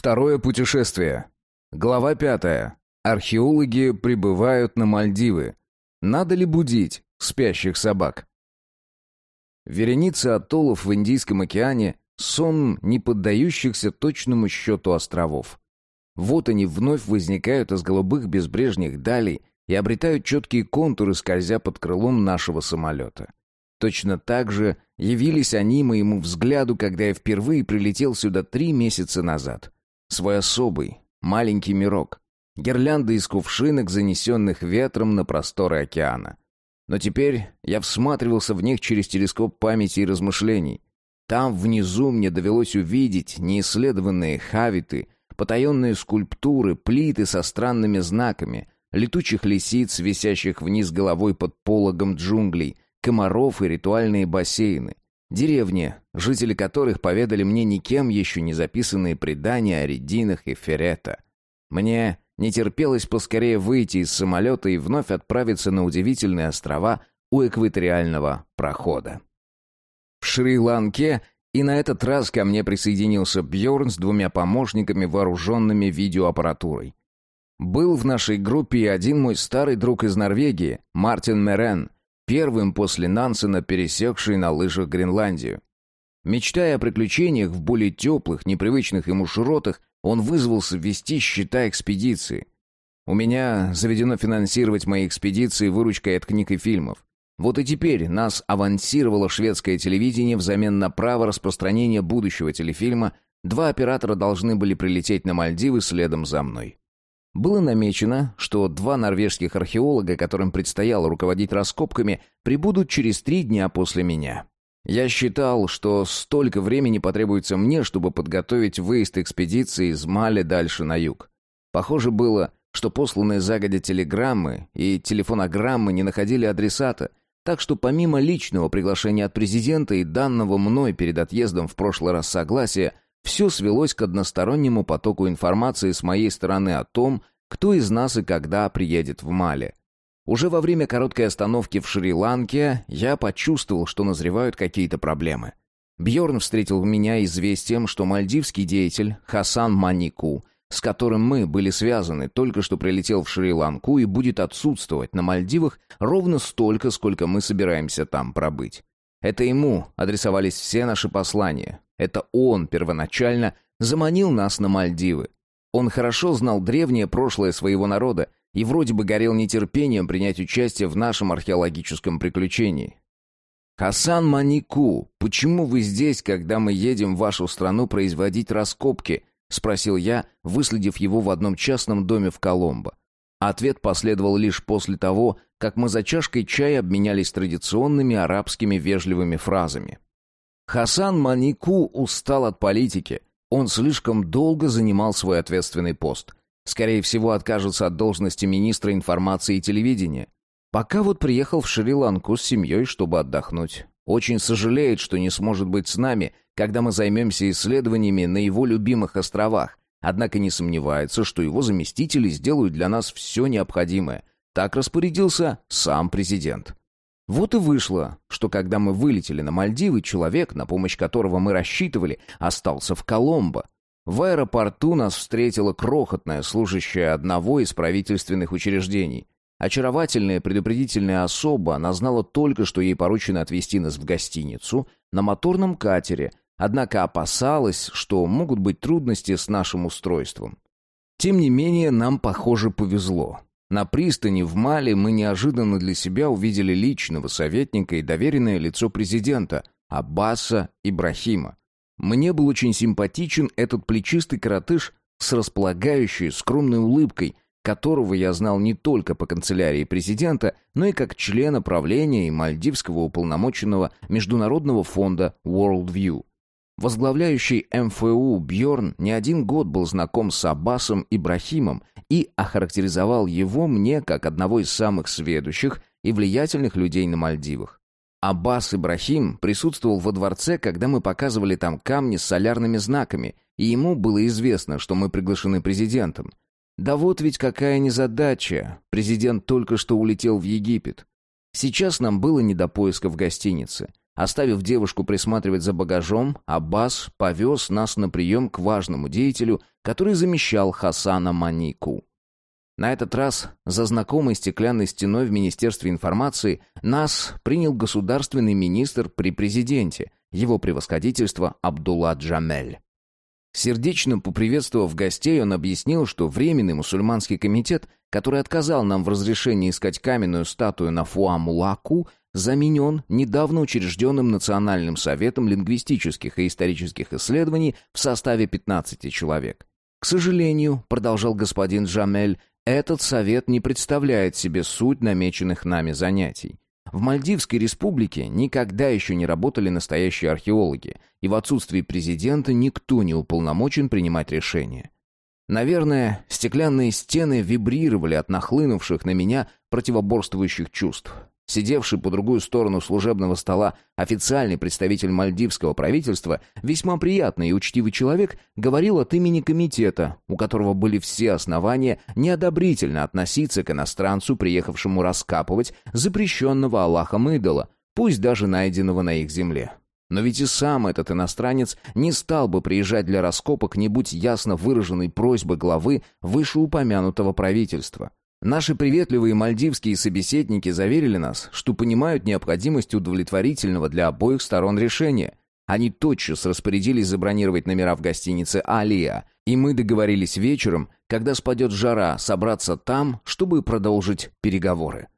Второе путешествие. Глава пятая. Археологи прибывают на Мальдивы. Надо ли будить спящих собак? Вереница атоллов в Индийском океане — сон не поддающихся точному счету островов. Вот они вновь возникают из голубых безбрежных далей и обретают четкие контуры, скользя под крылом нашего самолета. Точно так же явились они моему взгляду, когда я впервые прилетел сюда три месяца назад. Свой особый, маленький мирок. Гирлянды из кувшинок, занесенных ветром на просторы океана. Но теперь я всматривался в них через телескоп памяти и размышлений. Там внизу мне довелось увидеть неисследованные хавиты, потаенные скульптуры, плиты со странными знаками, летучих лисиц, висящих вниз головой под пологом джунглей, комаров и ритуальные бассейны. Деревни, жители которых поведали мне никем еще не записанные предания о рединах и ферета. Мне не терпелось поскорее выйти из самолета и вновь отправиться на удивительные острова у экваториального прохода. В Шри-Ланке и на этот раз ко мне присоединился Бьорн с двумя помощниками, вооруженными видеоаппаратурой. Был в нашей группе и один мой старый друг из Норвегии, Мартин Мерен, первым после Нансена пересекший на лыжах Гренландию. Мечтая о приключениях в более теплых, непривычных ему широтах, он вызвался ввести счета экспедиции. У меня заведено финансировать мои экспедиции выручкой от книг и фильмов. Вот и теперь нас авансировало шведское телевидение взамен на право распространения будущего телефильма. Два оператора должны были прилететь на Мальдивы следом за мной. Было намечено, что два норвежских археолога, которым предстояло руководить раскопками, прибудут через три дня после меня. Я считал, что столько времени потребуется мне, чтобы подготовить выезд экспедиции из Мали дальше на юг. Похоже было, что посланные загодя телеграммы и телефонограммы не находили адресата, так что помимо личного приглашения от президента и данного мной перед отъездом в прошлый раз согласия, все свелось к одностороннему потоку информации с моей стороны о том, кто из нас и когда приедет в Мали. Уже во время короткой остановки в Шри-Ланке я почувствовал, что назревают какие-то проблемы. Бьорн встретил меня известием, что мальдивский деятель Хасан Манику, с которым мы были связаны, только что прилетел в Шри-Ланку и будет отсутствовать на Мальдивах ровно столько, сколько мы собираемся там пробыть. Это ему адресовались все наши послания. Это он первоначально заманил нас на Мальдивы. Он хорошо знал древнее прошлое своего народа и вроде бы горел нетерпением принять участие в нашем археологическом приключении. «Хасан Манику, почему вы здесь, когда мы едем в вашу страну производить раскопки?» — спросил я, выследив его в одном частном доме в Коломбо. Ответ последовал лишь после того, как мы за чашкой чая обменялись традиционными арабскими вежливыми фразами. Хасан Манику устал от политики. Он слишком долго занимал свой ответственный пост — Скорее всего, откажется от должности министра информации и телевидения. Пока вот приехал в Шри-Ланку с семьей, чтобы отдохнуть. Очень сожалеет, что не сможет быть с нами, когда мы займемся исследованиями на его любимых островах. Однако не сомневается, что его заместители сделают для нас все необходимое. Так распорядился сам президент. Вот и вышло, что когда мы вылетели на Мальдивы, человек, на помощь которого мы рассчитывали, остался в Коломбо. В аэропорту нас встретила крохотная служащая одного из правительственных учреждений. Очаровательная предупредительная особа, она знала только, что ей поручено отвезти нас в гостиницу на моторном катере, однако опасалась, что могут быть трудности с нашим устройством. Тем не менее, нам, похоже, повезло. На пристани в Мали мы неожиданно для себя увидели личного советника и доверенное лицо президента Аббаса Ибрахима. Мне был очень симпатичен этот плечистый коротыш с располагающей скромной улыбкой, которого я знал не только по канцелярии президента, но и как члена правления и мальдивского уполномоченного Международного фонда Worldview. Возглавляющий МФУ Бьорн не один год был знаком с Аббасом Ибрахимом и охарактеризовал его мне как одного из самых сведущих и влиятельных людей на Мальдивах. Аббас Ибрахим присутствовал во дворце, когда мы показывали там камни с солярными знаками, и ему было известно, что мы приглашены президентом. Да вот ведь какая незадача. Президент только что улетел в Египет. Сейчас нам было не до поиска в гостинице. Оставив девушку присматривать за багажом, Аббас повез нас на прием к важному деятелю, который замещал Хасана Манику. На этот раз за знакомой стеклянной стеной в Министерстве информации нас принял государственный министр при президенте, его превосходительство Абдулла Джамель. Сердечно поприветствовав гостей, он объяснил, что Временный мусульманский комитет, который отказал нам в разрешении искать каменную статую на Фуамулаку, заменен недавно учрежденным Национальным советом лингвистических и исторических исследований в составе 15 человек. К сожалению, продолжал господин Джамель, этот совет не представляет себе суть намеченных нами занятий. В Мальдивской республике никогда еще не работали настоящие археологи, и в отсутствии президента никто не уполномочен принимать решения. Наверное, стеклянные стены вибрировали от нахлынувших на меня противоборствующих чувств. Сидевший по другую сторону служебного стола официальный представитель мальдивского правительства, весьма приятный и учтивый человек, говорил от имени комитета, у которого были все основания неодобрительно относиться к иностранцу, приехавшему раскапывать запрещенного Аллахом идола, пусть даже найденного на их земле. Но ведь и сам этот иностранец не стал бы приезжать для раскопок, не будь ясно выраженной просьбы главы вышеупомянутого правительства. Наши приветливые мальдивские собеседники заверили нас, что понимают необходимость удовлетворительного для обоих сторон решения. Они тотчас распорядились забронировать номера в гостинице «Алия», и мы договорились вечером, когда спадет жара, собраться там, чтобы продолжить переговоры.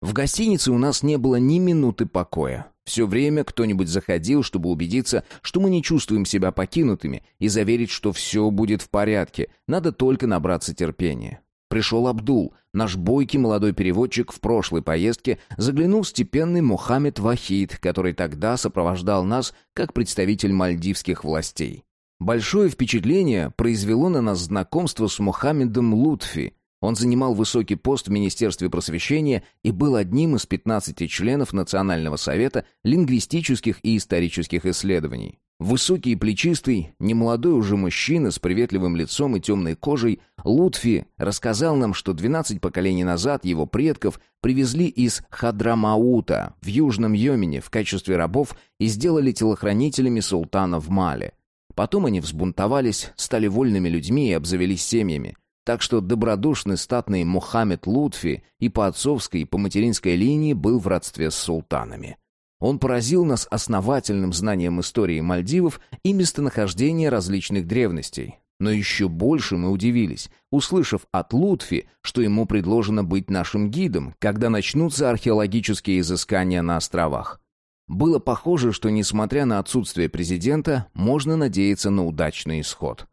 В гостинице у нас не было ни минуты покоя. Все время кто-нибудь заходил, чтобы убедиться, что мы не чувствуем себя покинутыми, и заверить, что все будет в порядке, надо только набраться терпения. Пришел Абдул, наш бойкий молодой переводчик в прошлой поездке, заглянул степенный Мухаммед Вахид, который тогда сопровождал нас как представитель мальдивских властей. Большое впечатление произвело на нас знакомство с Мухаммедом Лутфи. Он занимал высокий пост в Министерстве просвещения и был одним из 15 членов Национального совета лингвистических и исторических исследований. Высокий и плечистый, немолодой уже мужчина с приветливым лицом и темной кожей, Лутфи рассказал нам, что 12 поколений назад его предков привезли из Хадрамаута в Южном Йемене в качестве рабов и сделали телохранителями султана в Мале. Потом они взбунтовались, стали вольными людьми и обзавелись семьями. Так что добродушный статный Мухаммед Лутфи и по отцовской, и по материнской линии был в родстве с султанами. Он поразил нас основательным знанием истории Мальдивов и местонахождения различных древностей. Но еще больше мы удивились, услышав от Лутфи, что ему предложено быть нашим гидом, когда начнутся археологические изыскания на островах. Было похоже, что, несмотря на отсутствие президента, можно надеяться на удачный исход.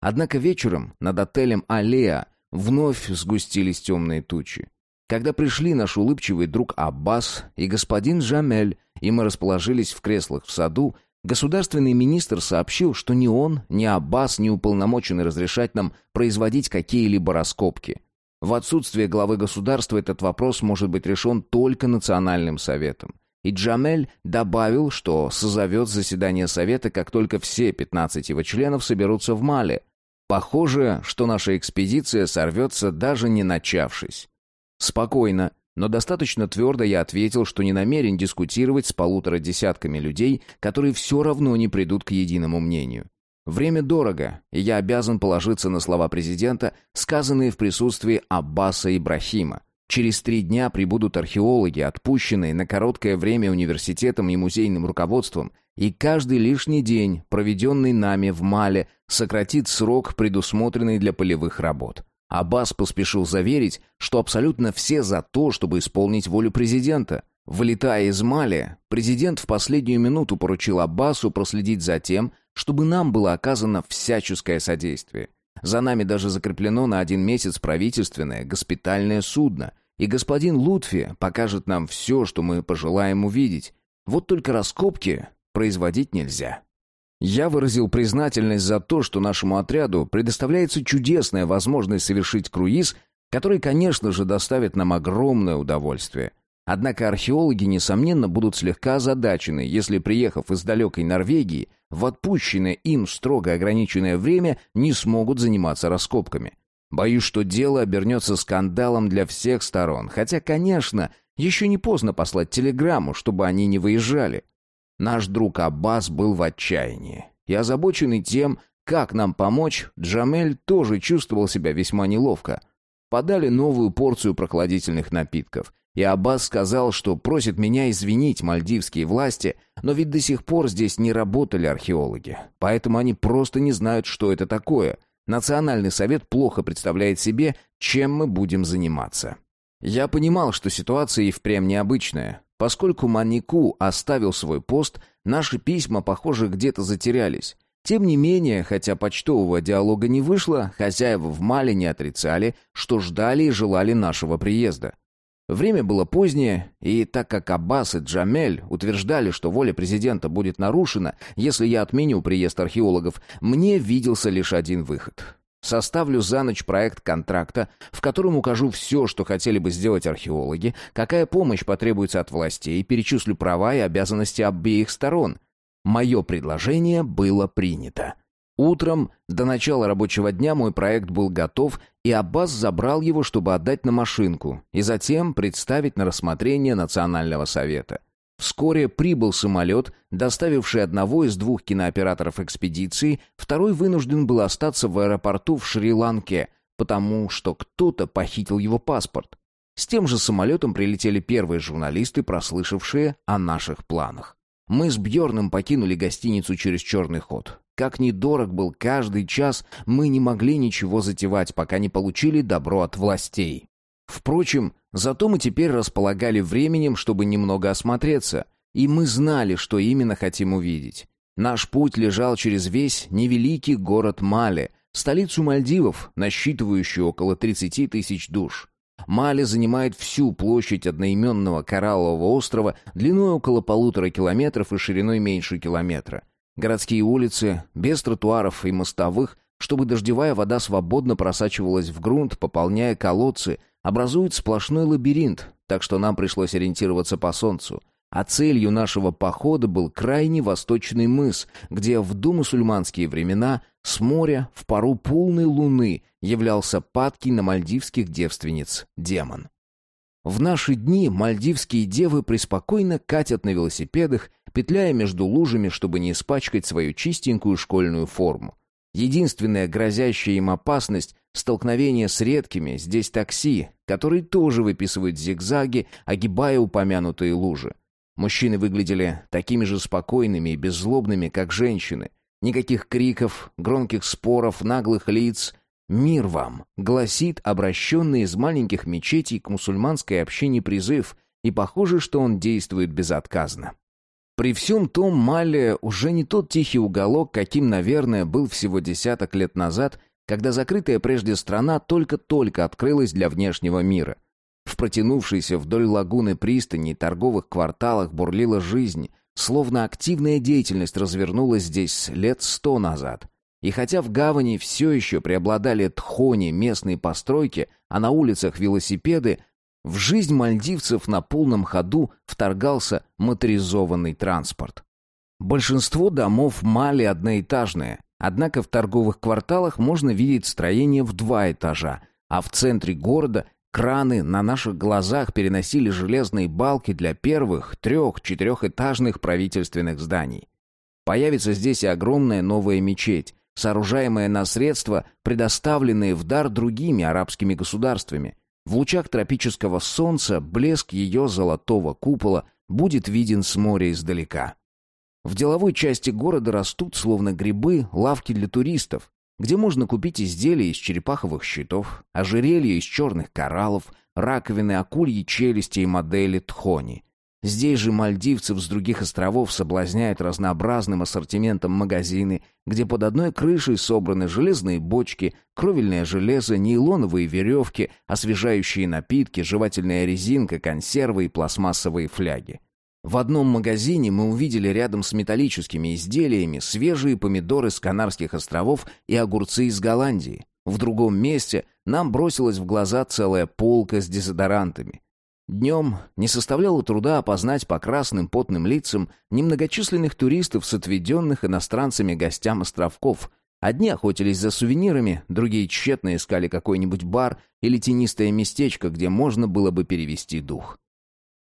Однако вечером над отелем «Аллея» вновь сгустились темные тучи. Когда пришли наш улыбчивый друг Аббас и господин Жамель, и мы расположились в креслах в саду, государственный министр сообщил, что ни он, ни Аббас не уполномочены разрешать нам производить какие-либо раскопки. В отсутствие главы государства этот вопрос может быть решен только национальным советом. И Джамель добавил, что созовет заседание совета, как только все 15 его членов соберутся в Мале. Похоже, что наша экспедиция сорвется, даже не начавшись. Спокойно, но достаточно твердо я ответил, что не намерен дискутировать с полутора десятками людей, которые все равно не придут к единому мнению. Время дорого, и я обязан положиться на слова президента, сказанные в присутствии Аббаса Ибрахима. Через три дня прибудут археологи, отпущенные на короткое время университетом и музейным руководством, и каждый лишний день, проведенный нами в Мале, сократит срок, предусмотренный для полевых работ. Аббас поспешил заверить, что абсолютно все за то, чтобы исполнить волю президента. Вылетая из Мали, президент в последнюю минуту поручил Аббасу проследить за тем, чтобы нам было оказано всяческое содействие. За нами даже закреплено на один месяц правительственное госпитальное судно, и господин Лутфи покажет нам все, что мы пожелаем увидеть. Вот только раскопки производить нельзя. Я выразил признательность за то, что нашему отряду предоставляется чудесная возможность совершить круиз, который, конечно же, доставит нам огромное удовольствие. Однако археологи, несомненно, будут слегка озадачены, если, приехав из далекой Норвегии, в отпущенное им строго ограниченное время не смогут заниматься раскопками. Боюсь, что дело обернется скандалом для всех сторон, хотя, конечно, еще не поздно послать телеграмму, чтобы они не выезжали. Наш друг Аббас был в отчаянии. И озабоченный тем, как нам помочь, Джамель тоже чувствовал себя весьма неловко. Подали новую порцию прохладительных напитков. И Аббас сказал, что просит меня извинить мальдивские власти, но ведь до сих пор здесь не работали археологи. Поэтому они просто не знают, что это такое. Национальный совет плохо представляет себе, чем мы будем заниматься. Я понимал, что ситуация и впрямь необычная. Поскольку Манику оставил свой пост, наши письма, похоже, где-то затерялись. Тем не менее, хотя почтового диалога не вышло, хозяева в Мале не отрицали, что ждали и желали нашего приезда. Время было позднее, и так как Аббас и Джамель утверждали, что воля президента будет нарушена, если я отменю приезд археологов, мне виделся лишь один выход. Составлю за ночь проект контракта, в котором укажу все, что хотели бы сделать археологи, какая помощь потребуется от властей, перечислю права и обязанности обеих сторон. Мое предложение было принято. Утром, до начала рабочего дня, мой проект был готов, и Аббас забрал его, чтобы отдать на машинку, и затем представить на рассмотрение Национального совета. Вскоре прибыл самолет, доставивший одного из двух кинооператоров экспедиции, второй вынужден был остаться в аэропорту в Шри-Ланке, потому что кто-то похитил его паспорт. С тем же самолетом прилетели первые журналисты, прослышавшие о наших планах. Мы с Бьорном покинули гостиницу через черный ход. Как недорог был каждый час, мы не могли ничего затевать, пока не получили добро от властей. Впрочем, зато мы теперь располагали временем, чтобы немного осмотреться, и мы знали, что именно хотим увидеть. Наш путь лежал через весь невеликий город Мале, столицу Мальдивов, насчитывающую около 30 тысяч душ. Мали занимает всю площадь одноименного кораллового острова длиной около полутора километров и шириной меньше километра. Городские улицы, без тротуаров и мостовых, чтобы дождевая вода свободно просачивалась в грунт, пополняя колодцы, образуют сплошной лабиринт, так что нам пришлось ориентироваться по солнцу. А целью нашего похода был крайне восточный мыс, где в домусульманские времена с моря в пару полной луны являлся падкий на мальдивских девственниц демон. В наши дни мальдивские девы преспокойно катят на велосипедах петляя между лужами, чтобы не испачкать свою чистенькую школьную форму. Единственная грозящая им опасность — столкновение с редкими здесь такси, которые тоже выписывают зигзаги, огибая упомянутые лужи. Мужчины выглядели такими же спокойными и беззлобными, как женщины. Никаких криков, громких споров, наглых лиц. «Мир вам!» — гласит обращенный из маленьких мечетей к мусульманской общине призыв, и похоже, что он действует безотказно. При всем том, Малия уже не тот тихий уголок, каким, наверное, был всего десяток лет назад, когда закрытая прежде страна только-только открылась для внешнего мира. В протянувшейся вдоль лагуны пристани и торговых кварталах бурлила жизнь, словно активная деятельность развернулась здесь лет сто назад. И хотя в гавани все еще преобладали тхони местные постройки, а на улицах велосипеды, в жизнь мальдивцев на полном ходу вторгался моторизованный транспорт. Большинство домов Мали одноэтажные, однако в торговых кварталах можно видеть строения в два этажа, а в центре города краны на наших глазах переносили железные балки для первых трех-четырехэтажных правительственных зданий. Появится здесь и огромная новая мечеть, сооружаемая на средства, предоставленные в дар другими арабскими государствами, в лучах тропического солнца блеск ее золотого купола будет виден с моря издалека. В деловой части города растут, словно грибы, лавки для туристов, где можно купить изделия из черепаховых щитов, ожерелья из черных кораллов, раковины акульи челюсти и модели тхони. Здесь же мальдивцев с других островов соблазняют разнообразным ассортиментом магазины, где под одной крышей собраны железные бочки, кровельное железо, нейлоновые веревки, освежающие напитки, жевательная резинка, консервы и пластмассовые фляги. В одном магазине мы увидели рядом с металлическими изделиями свежие помидоры с Канарских островов и огурцы из Голландии. В другом месте нам бросилась в глаза целая полка с дезодорантами. Днем не составляло труда опознать по красным потным лицам немногочисленных туристов с отведенных иностранцами гостям островков. Одни охотились за сувенирами, другие тщетно искали какой-нибудь бар или тенистое местечко, где можно было бы перевести дух.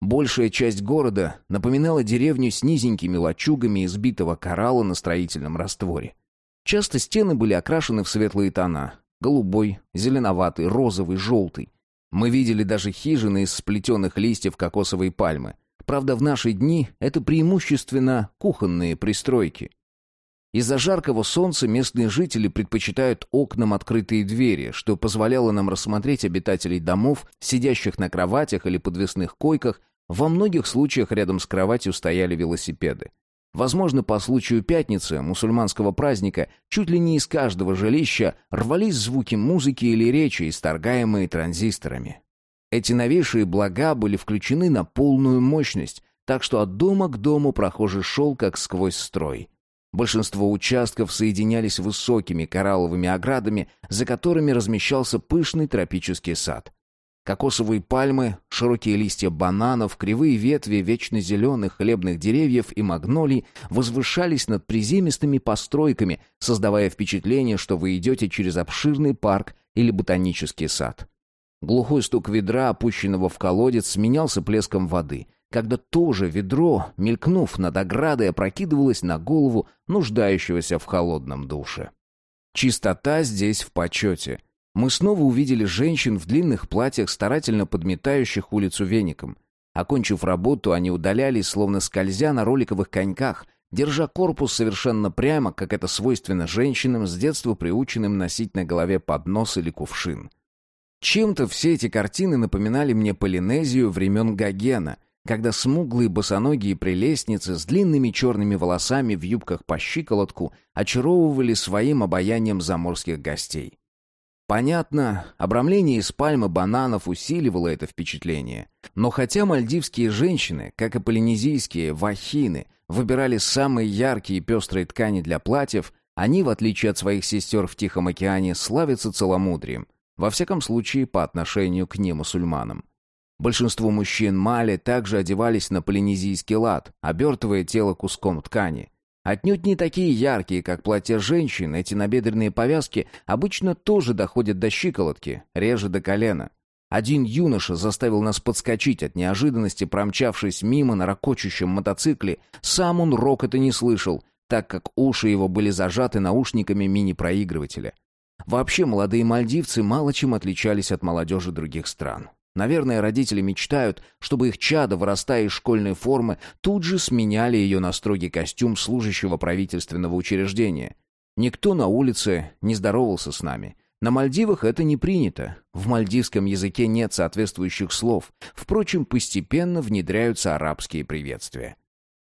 Большая часть города напоминала деревню с низенькими лачугами из битого коралла на строительном растворе. Часто стены были окрашены в светлые тона — голубой, зеленоватый, розовый, желтый. Мы видели даже хижины из сплетенных листьев кокосовой пальмы. Правда, в наши дни это преимущественно кухонные пристройки. Из-за жаркого солнца местные жители предпочитают окнам открытые двери, что позволяло нам рассмотреть обитателей домов, сидящих на кроватях или подвесных койках. Во многих случаях рядом с кроватью стояли велосипеды. Возможно, по случаю пятницы, мусульманского праздника, чуть ли не из каждого жилища рвались звуки музыки или речи, исторгаемые транзисторами. Эти новейшие блага были включены на полную мощность, так что от дома к дому прохожий шел как сквозь строй. Большинство участков соединялись высокими коралловыми оградами, за которыми размещался пышный тропический сад. Кокосовые пальмы, широкие листья бананов, кривые ветви вечно зеленых хлебных деревьев и магнолий возвышались над приземистыми постройками, создавая впечатление, что вы идете через обширный парк или ботанический сад. Глухой стук ведра, опущенного в колодец, сменялся плеском воды, когда то же ведро, мелькнув над оградой, опрокидывалось на голову нуждающегося в холодном душе. Чистота здесь в почете. Мы снова увидели женщин в длинных платьях, старательно подметающих улицу веником. Окончив работу, они удалялись, словно скользя на роликовых коньках, держа корпус совершенно прямо, как это свойственно женщинам, с детства приученным носить на голове поднос или кувшин. Чем-то все эти картины напоминали мне Полинезию времен Гогена, когда смуглые босоногие прелестницы с длинными черными волосами в юбках по щиколотку очаровывали своим обаянием заморских гостей. Понятно, обрамление из пальмы бананов усиливало это впечатление. Но хотя мальдивские женщины, как и полинезийские вахины, выбирали самые яркие и пестрые ткани для платьев, они, в отличие от своих сестер в Тихом океане, славятся целомудрием, во всяком случае по отношению к немусульманам. Большинство мужчин Мали также одевались на полинезийский лад, обертывая тело куском ткани. Отнюдь не такие яркие, как платья женщин, эти набедренные повязки обычно тоже доходят до щиколотки, реже до колена. Один юноша заставил нас подскочить от неожиданности, промчавшись мимо на ракочущем мотоцикле. Сам он рокота не слышал, так как уши его были зажаты наушниками мини-проигрывателя. Вообще, молодые мальдивцы мало чем отличались от молодежи других стран. Наверное, родители мечтают, чтобы их чадо, вырастая из школьной формы, тут же сменяли ее на строгий костюм служащего правительственного учреждения. Никто на улице не здоровался с нами. На Мальдивах это не принято. В мальдивском языке нет соответствующих слов. Впрочем, постепенно внедряются арабские приветствия.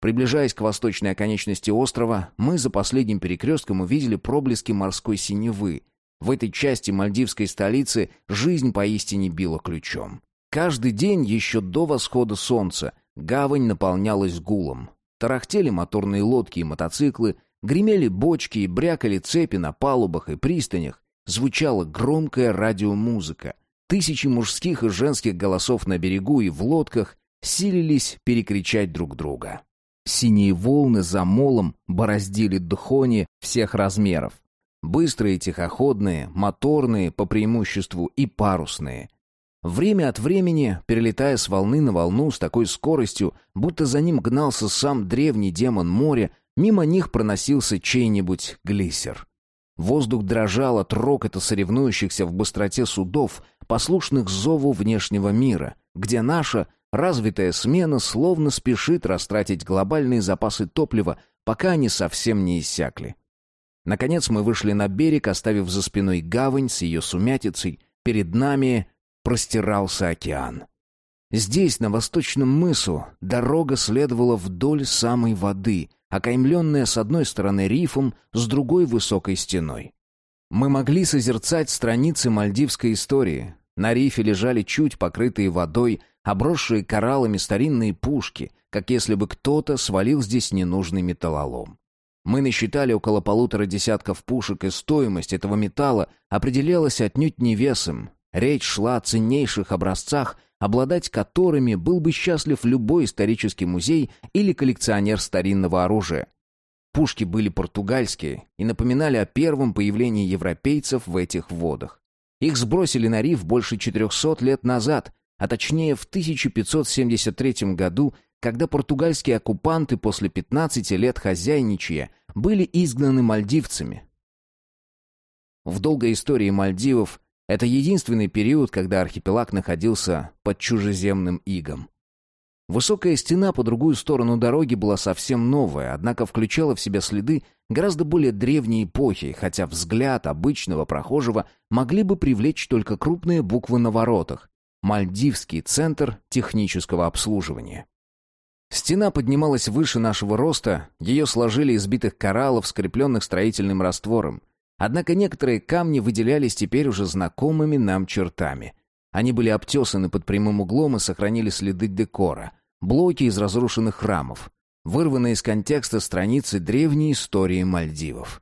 Приближаясь к восточной оконечности острова, мы за последним перекрестком увидели проблески морской синевы, в этой части мальдивской столицы жизнь поистине била ключом. Каждый день еще до восхода солнца гавань наполнялась гулом. Тарахтели моторные лодки и мотоциклы, гремели бочки и брякали цепи на палубах и пристанях, звучала громкая радиомузыка. Тысячи мужских и женских голосов на берегу и в лодках силились перекричать друг друга. Синие волны за молом бороздили дхони всех размеров. Быстрые, тихоходные, моторные по преимуществу и парусные. Время от времени, перелетая с волны на волну с такой скоростью, будто за ним гнался сам древний демон моря, мимо них проносился чей-нибудь глиссер. Воздух дрожал от рокота соревнующихся в быстроте судов, послушных зову внешнего мира, где наша развитая смена словно спешит растратить глобальные запасы топлива, пока они совсем не иссякли. Наконец мы вышли на берег, оставив за спиной гавань с ее сумятицей. Перед нами простирался океан. Здесь, на восточном мысу, дорога следовала вдоль самой воды, окаймленная с одной стороны рифом, с другой высокой стеной. Мы могли созерцать страницы мальдивской истории. На рифе лежали чуть покрытые водой, обросшие кораллами старинные пушки, как если бы кто-то свалил здесь ненужный металлолом. Мы насчитали около полутора десятков пушек, и стоимость этого металла определялась отнюдь не весом. Речь шла о ценнейших образцах, обладать которыми был бы счастлив любой исторический музей или коллекционер старинного оружия. Пушки были португальские и напоминали о первом появлении европейцев в этих водах. Их сбросили на риф больше 400 лет назад, а точнее в 1573 году, когда португальские оккупанты после 15 лет хозяйничая были изгнаны мальдивцами. В долгой истории Мальдивов это единственный период, когда архипелаг находился под чужеземным игом. Высокая стена по другую сторону дороги была совсем новая, однако включала в себя следы гораздо более древней эпохи, хотя взгляд обычного прохожего могли бы привлечь только крупные буквы на воротах. Мальдивский центр технического обслуживания. Стена поднималась выше нашего роста, ее сложили из битых кораллов, скрепленных строительным раствором. Однако некоторые камни выделялись теперь уже знакомыми нам чертами. Они были обтесаны под прямым углом и сохранили следы декора блоки из разрушенных храмов, вырванные из контекста страницы древней истории Мальдивов.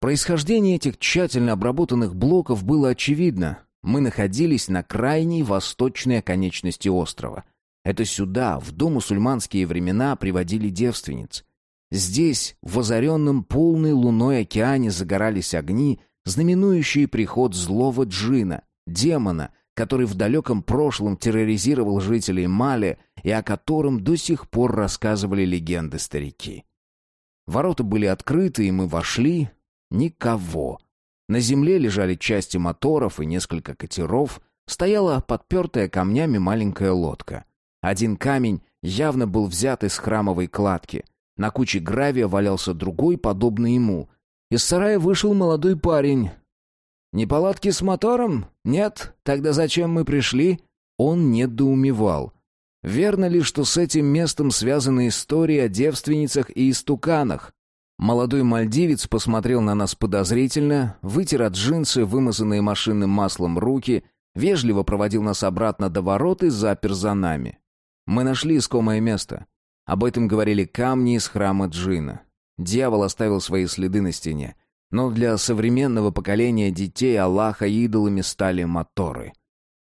Происхождение этих тщательно обработанных блоков было очевидно. Мы находились на крайней восточной оконечности острова. Это сюда, в до мусульманские времена, приводили девственниц. Здесь, в озаренном полной луной океане, загорались огни, знаменующие приход злого джина, демона, который в далеком прошлом терроризировал жителей Мали и о котором до сих пор рассказывали легенды старики. Ворота были открыты, и мы вошли. Никого. На земле лежали части моторов и несколько катеров. Стояла подпертая камнями маленькая лодка. Один камень явно был взят из храмовой кладки. На куче гравия валялся другой, подобный ему. Из сарая вышел молодой парень, «Неполадки с мотором? Нет? Тогда зачем мы пришли?» Он недоумевал. Верно ли, что с этим местом связаны истории о девственницах и истуканах? Молодой мальдивец посмотрел на нас подозрительно, вытер от джинсы, вымазанные машинным маслом руки, вежливо проводил нас обратно до ворот и запер за нами. Мы нашли искомое место. Об этом говорили камни из храма Джина. Дьявол оставил свои следы на стене. Но для современного поколения детей Аллаха идолами стали моторы.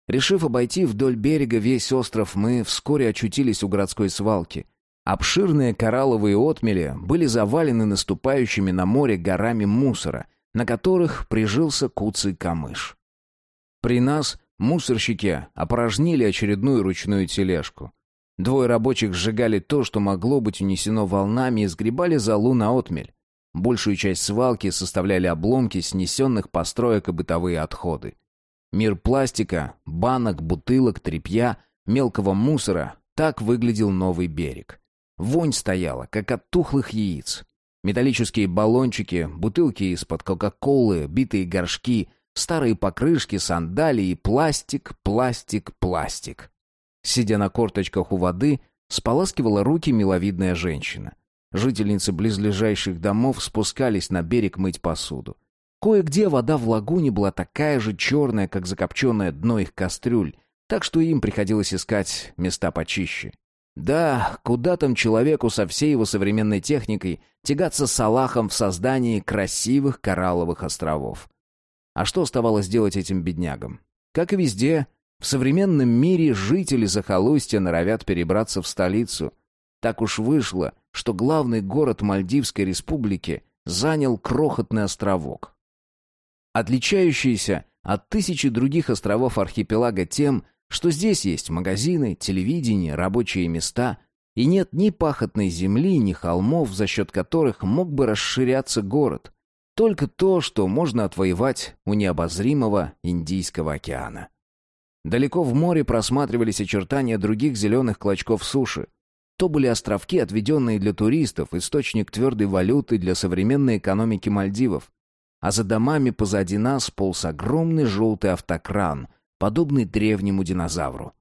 Решив обойти вдоль берега весь остров, мы вскоре очутились у городской свалки. Обширные коралловые отмели были завалены наступающими на море горами мусора, на которых прижился куцый камыш. При нас мусорщики опорожнили очередную ручную тележку. Двое рабочих сжигали то, что могло быть унесено волнами, и сгребали залу на отмель. Большую часть свалки составляли обломки снесенных построек и бытовые отходы. Мир пластика, банок, бутылок, тряпья, мелкого мусора — так выглядел новый берег. Вонь стояла, как от тухлых яиц. Металлические баллончики, бутылки из-под Кока-Колы, битые горшки, старые покрышки, сандалии, пластик, пластик, пластик. Сидя на корточках у воды, споласкивала руки миловидная женщина. Жительницы близлежащих домов спускались на берег мыть посуду. Кое-где вода в лагуне была такая же черная, как закопченное дно их кастрюль, так что им приходилось искать места почище. Да, куда там человеку со всей его современной техникой тягаться с Аллахом в создании красивых коралловых островов? А что оставалось делать этим беднягам? Как и везде, в современном мире жители захолустья норовят перебраться в столицу. Так уж вышло, что главный город Мальдивской республики занял крохотный островок. Отличающийся от тысячи других островов архипелага тем, что здесь есть магазины, телевидение, рабочие места, и нет ни пахотной земли, ни холмов, за счет которых мог бы расширяться город. Только то, что можно отвоевать у необозримого Индийского океана. Далеко в море просматривались очертания других зеленых клочков суши. То были островки, отведенные для туристов, источник твердой валюты для современной экономики Мальдивов. А за домами позади нас полз огромный желтый автокран, подобный древнему динозавру.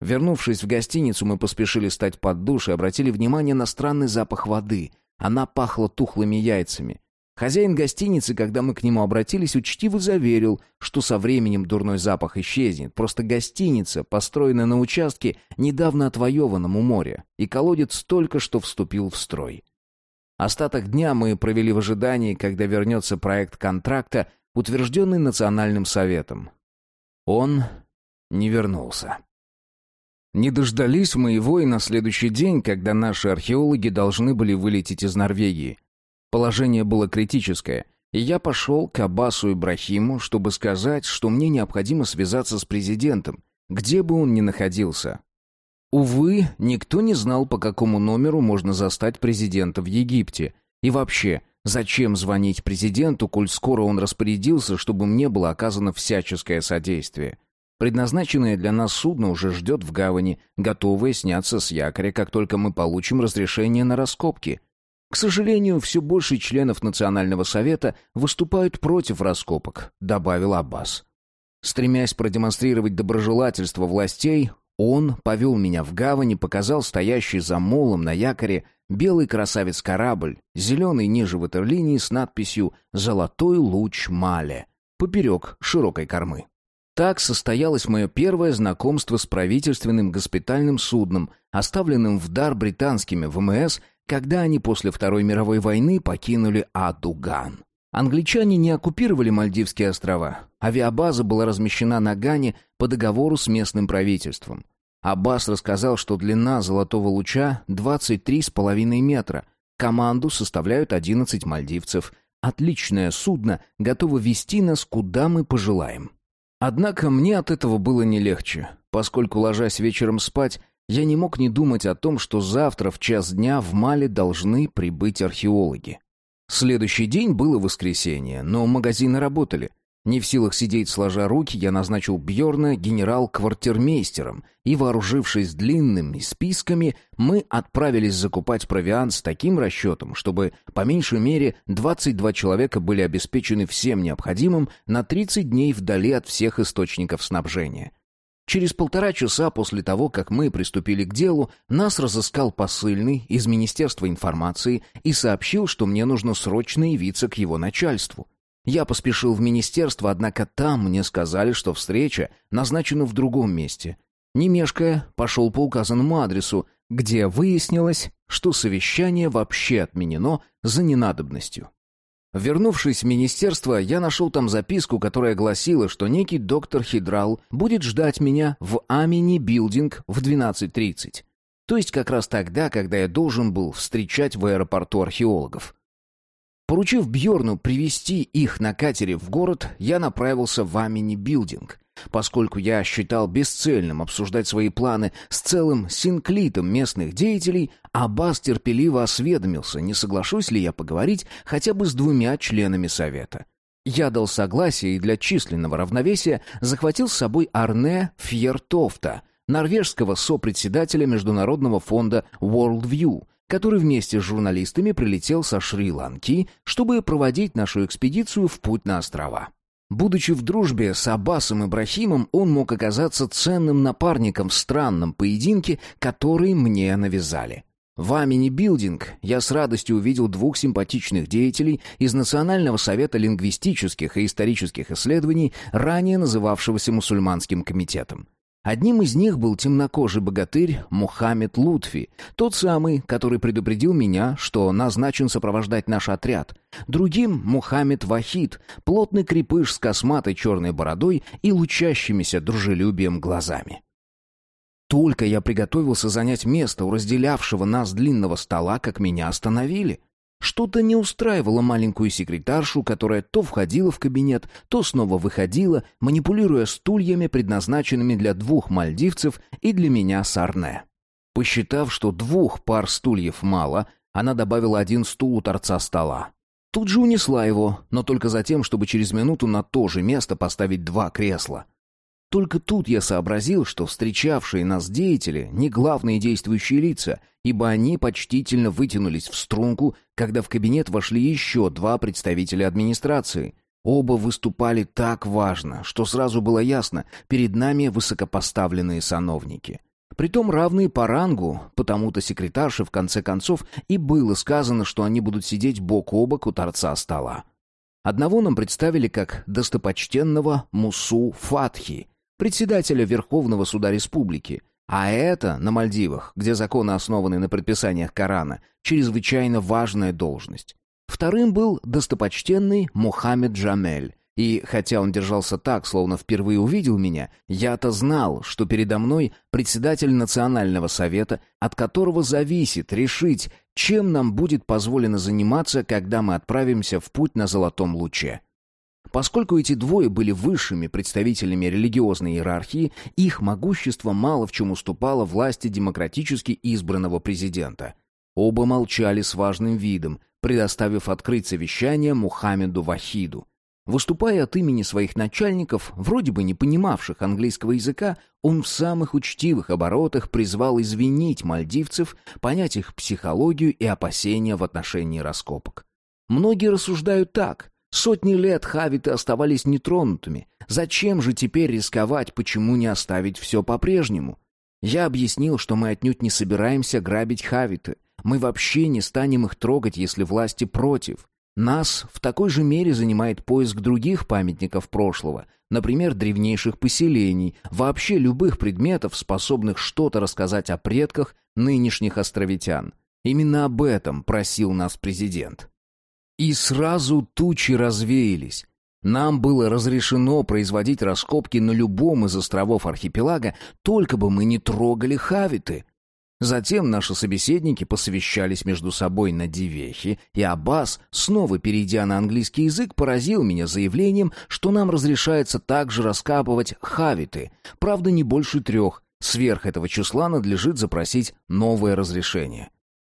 Вернувшись в гостиницу, мы поспешили стать под душ и обратили внимание на странный запах воды. Она пахла тухлыми яйцами. Хозяин гостиницы, когда мы к нему обратились, учтиво заверил, что со временем дурной запах исчезнет. Просто гостиница, построенная на участке, недавно отвоеванном у моря, и колодец только что вступил в строй. Остаток дня мы провели в ожидании, когда вернется проект контракта, утвержденный Национальным советом. Он не вернулся. Не дождались мы его и на следующий день, когда наши археологи должны были вылететь из Норвегии. Положение было критическое, и я пошел к Аббасу Ибрахиму, чтобы сказать, что мне необходимо связаться с президентом, где бы он ни находился. Увы, никто не знал, по какому номеру можно застать президента в Египте. И вообще, зачем звонить президенту, коль скоро он распорядился, чтобы мне было оказано всяческое содействие. Предназначенное для нас судно уже ждет в гавани, готовое сняться с якоря, как только мы получим разрешение на раскопки. К сожалению, все больше членов Национального совета выступают против раскопок, добавил Аббас. Стремясь продемонстрировать доброжелательство властей, он повел меня в гавань и показал стоящий за молом на якоре белый красавец-корабль, зеленый ниже ватерлинии с надписью «Золотой луч Мале» поперек широкой кормы. Так состоялось мое первое знакомство с правительственным госпитальным судном, оставленным в дар британскими ВМС, когда они после Второй мировой войны покинули Адуган. Англичане не оккупировали Мальдивские острова. Авиабаза была размещена на Гане по договору с местным правительством. Аббас рассказал, что длина золотого луча 23,5 метра. Команду составляют 11 мальдивцев. Отличное судно, готово вести нас куда мы пожелаем. Однако мне от этого было не легче, поскольку, ложась вечером спать, я не мог не думать о том, что завтра в час дня в Мале должны прибыть археологи. Следующий день было воскресенье, но магазины работали. Не в силах сидеть сложа руки, я назначил Бьорна генерал-квартирмейстером, и, вооружившись длинными списками, мы отправились закупать провиант с таким расчетом, чтобы, по меньшей мере, 22 человека были обеспечены всем необходимым на 30 дней вдали от всех источников снабжения. Через полтора часа после того, как мы приступили к делу, нас разыскал посыльный из Министерства информации и сообщил, что мне нужно срочно явиться к его начальству. Я поспешил в министерство, однако там мне сказали, что встреча назначена в другом месте. Не пошел по указанному адресу, где выяснилось, что совещание вообще отменено за ненадобностью. Вернувшись в министерство, я нашел там записку, которая гласила, что некий доктор Хидрал будет ждать меня в Амини Билдинг в 12.30. То есть как раз тогда, когда я должен был встречать в аэропорту археологов. Поручив Бьорну привести их на катере в город, я направился в Амини Билдинг, поскольку я считал бесцельным обсуждать свои планы с целым синклитом местных деятелей, Аббас терпеливо осведомился, не соглашусь ли я поговорить хотя бы с двумя членами совета. Я дал согласие и для численного равновесия захватил с собой Арне Фьертофта, норвежского сопредседателя Международного фонда Worldview, который вместе с журналистами прилетел со Шри-Ланки, чтобы проводить нашу экспедицию в путь на острова. Будучи в дружбе с Аббасом Ибрахимом, он мог оказаться ценным напарником в странном поединке, который мне навязали. В Амини Билдинг я с радостью увидел двух симпатичных деятелей из Национального совета лингвистических и исторических исследований, ранее называвшегося мусульманским комитетом. Одним из них был темнокожий богатырь Мухаммед Лутфи, тот самый, который предупредил меня, что назначен сопровождать наш отряд. Другим — Мухаммед Вахид, плотный крепыш с косматой черной бородой и лучащимися дружелюбием глазами. Только я приготовился занять место у разделявшего нас длинного стола, как меня остановили — что-то не устраивало маленькую секретаршу, которая то входила в кабинет, то снова выходила, манипулируя стульями, предназначенными для двух мальдивцев и для меня с Арне. Посчитав, что двух пар стульев мало, она добавила один стул у торца стола. Тут же унесла его, но только за тем, чтобы через минуту на то же место поставить два кресла. Только тут я сообразил, что встречавшие нас деятели не главные действующие лица, ибо они почтительно вытянулись в струнку, когда в кабинет вошли еще два представителя администрации. Оба выступали так важно, что сразу было ясно, перед нами высокопоставленные сановники. Притом равные по рангу, потому-то секретарше в конце концов и было сказано, что они будут сидеть бок о бок у торца стола. Одного нам представили как достопочтенного Мусу Фатхи, председателя Верховного суда республики, а это на Мальдивах, где законы основаны на предписаниях Корана, чрезвычайно важная должность. Вторым был достопочтенный Мухаммед Джамель, и хотя он держался так, словно впервые увидел меня, я-то знал, что передо мной председатель Национального совета, от которого зависит решить, чем нам будет позволено заниматься, когда мы отправимся в путь на Золотом луче. Поскольку эти двое были высшими представителями религиозной иерархии, их могущество мало в чем уступало власти демократически избранного президента. Оба молчали с важным видом, предоставив открыть совещание Мухаммеду Вахиду. Выступая от имени своих начальников, вроде бы не понимавших английского языка, он в самых учтивых оборотах призвал извинить мальдивцев, понять их психологию и опасения в отношении раскопок. Многие рассуждают так. Сотни лет хавиты оставались нетронутыми. Зачем же теперь рисковать, почему не оставить все по-прежнему? Я объяснил, что мы отнюдь не собираемся грабить хавиты. Мы вообще не станем их трогать, если власти против. Нас в такой же мере занимает поиск других памятников прошлого, например, древнейших поселений, вообще любых предметов, способных что-то рассказать о предках нынешних островитян. Именно об этом просил нас президент. И сразу тучи развеялись. Нам было разрешено производить раскопки на любом из островов архипелага, только бы мы не трогали хавиты. Затем наши собеседники посовещались между собой на Дивехе, и Аббас, снова перейдя на английский язык, поразил меня заявлением, что нам разрешается также раскапывать хавиты, правда не больше трех, сверх этого числа надлежит запросить новое разрешение.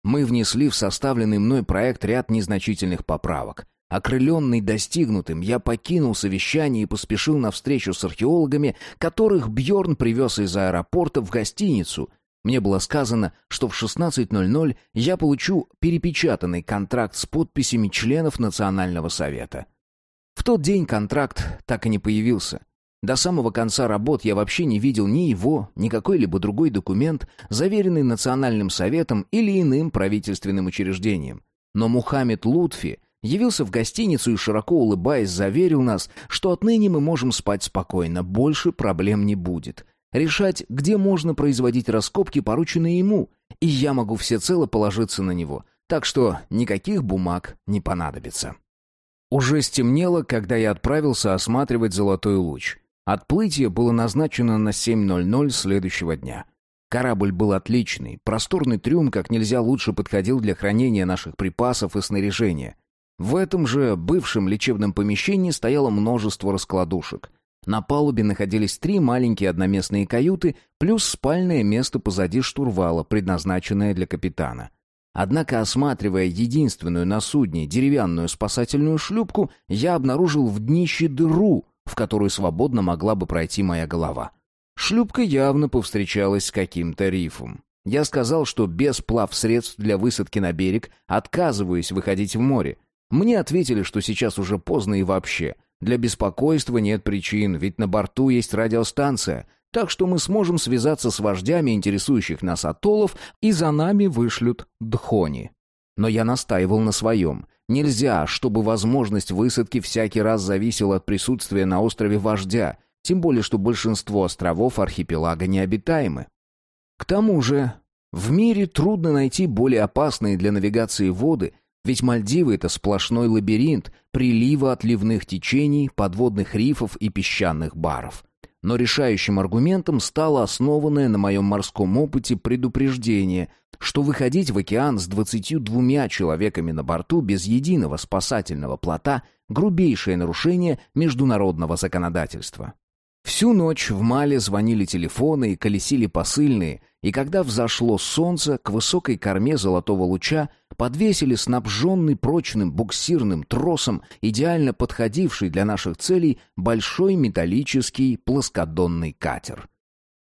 Мы внесли в составленный мной проект ряд незначительных поправок. Окрыленный достигнутым, я покинул совещание и поспешил на встречу с археологами, которых Бьорн привез из аэропорта в гостиницу. Мне было сказано, что в 16.00 я получу перепечатанный контракт с подписями членов Национального совета. В тот день контракт так и не появился. До самого конца работ я вообще не видел ни его, ни какой-либо другой документ, заверенный Национальным советом или иным правительственным учреждением. Но Мухаммед Лутфи явился в гостиницу и, широко улыбаясь, заверил нас, что отныне мы можем спать спокойно, больше проблем не будет. Решать, где можно производить раскопки, поручено ему, и я могу всецело положиться на него, так что никаких бумаг не понадобится. Уже стемнело, когда я отправился осматривать «Золотой луч». Отплытие было назначено на 7.00 следующего дня. Корабль был отличный, просторный трюм как нельзя лучше подходил для хранения наших припасов и снаряжения. В этом же бывшем лечебном помещении стояло множество раскладушек. На палубе находились три маленькие одноместные каюты, плюс спальное место позади штурвала, предназначенное для капитана. Однако, осматривая единственную на судне деревянную спасательную шлюпку, я обнаружил в днище дыру, в которую свободно могла бы пройти моя голова. Шлюпка явно повстречалась с каким-то рифом. Я сказал, что без плав средств для высадки на берег отказываюсь выходить в море. Мне ответили, что сейчас уже поздно и вообще. Для беспокойства нет причин, ведь на борту есть радиостанция, так что мы сможем связаться с вождями интересующих нас атоллов и за нами вышлют дхони. Но я настаивал на своем. Нельзя, чтобы возможность высадки всякий раз зависела от присутствия на острове вождя, тем более что большинство островов архипелага необитаемы. К тому же, в мире трудно найти более опасные для навигации воды, ведь Мальдивы — это сплошной лабиринт прилива отливных течений, подводных рифов и песчаных баров. Но решающим аргументом стало основанное на моем морском опыте предупреждение, что выходить в океан с двадцатью двумя человеками на борту без единого спасательного плота — грубейшее нарушение международного законодательства. Всю ночь в Мале звонили телефоны и колесили посыльные, и когда взошло солнце, к высокой корме золотого луча подвесили снабженный прочным буксирным тросом, идеально подходивший для наших целей, большой металлический плоскодонный катер —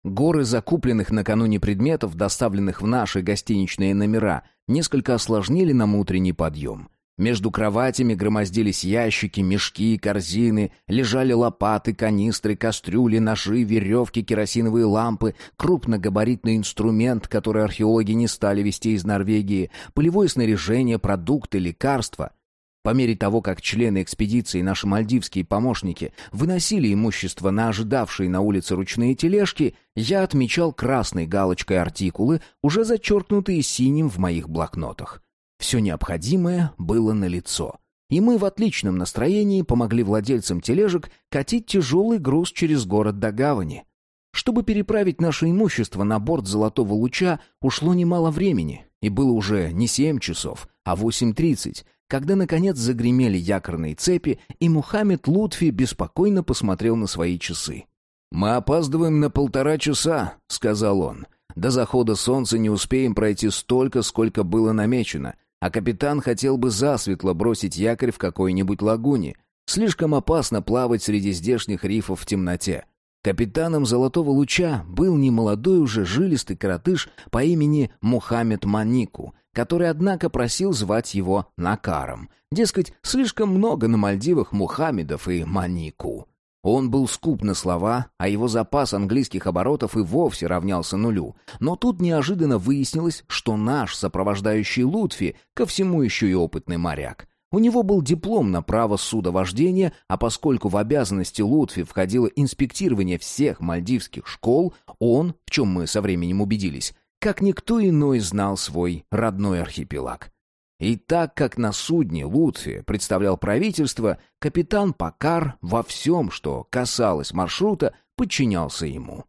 Горы закупленных накануне предметов, доставленных в наши гостиничные номера, несколько осложнили нам утренний подъем. Между кроватями громоздились ящики, мешки, корзины, лежали лопаты, канистры, кастрюли, ножи, веревки, керосиновые лампы, крупногабаритный инструмент, который археологи не стали везти из Норвегии, полевое снаряжение, продукты, лекарства — по мере того, как члены экспедиции и наши мальдивские помощники выносили имущество на ожидавшие на улице ручные тележки, я отмечал красной галочкой артикулы, уже зачеркнутые синим в моих блокнотах. Все необходимое было налицо. И мы в отличном настроении помогли владельцам тележек катить тяжелый груз через город до гавани. Чтобы переправить наше имущество на борт «Золотого луча» ушло немало времени, и было уже не семь часов, а восемь тридцать, когда наконец загремели якорные цепи, и Мухаммед Лутфи беспокойно посмотрел на свои часы. «Мы опаздываем на полтора часа», — сказал он. «До захода солнца не успеем пройти столько, сколько было намечено, а капитан хотел бы засветло бросить якорь в какой-нибудь лагуне. Слишком опасно плавать среди здешних рифов в темноте. Капитаном «Золотого луча» был немолодой уже жилистый коротыш по имени Мухаммед Манику, который, однако, просил звать его Накаром. Дескать, слишком много на Мальдивах Мухаммедов и Манику. Он был скуп на слова, а его запас английских оборотов и вовсе равнялся нулю. Но тут неожиданно выяснилось, что наш сопровождающий Лутфи ко всему еще и опытный моряк. У него был диплом на право судовождения, а поскольку в обязанности Лутфи входило инспектирование всех мальдивских школ, он, в чем мы со временем убедились, как никто иной знал свой родной архипелаг. И так как на судне Лутфи представлял правительство, капитан Пакар во всем, что касалось маршрута, подчинялся ему.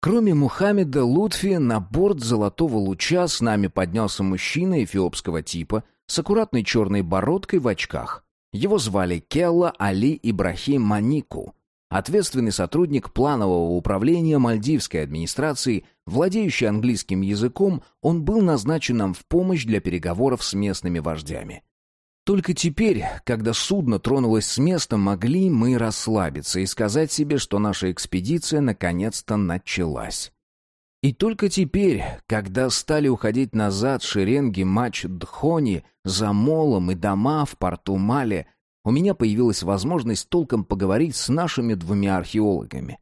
Кроме Мухаммеда Лутфи, на борт «Золотого луча» с нами поднялся мужчина эфиопского типа – с аккуратной черной бородкой в очках. Его звали Келла Али Ибрахим Манику, ответственный сотрудник планового управления мальдивской администрации, владеющий английским языком, он был назначен нам в помощь для переговоров с местными вождями. Только теперь, когда судно тронулось с места, могли мы расслабиться и сказать себе, что наша экспедиция наконец-то началась. И только теперь, когда стали уходить назад шеренги матч Дхони за молом и дома в порту Мале, у меня появилась возможность толком поговорить с нашими двумя археологами.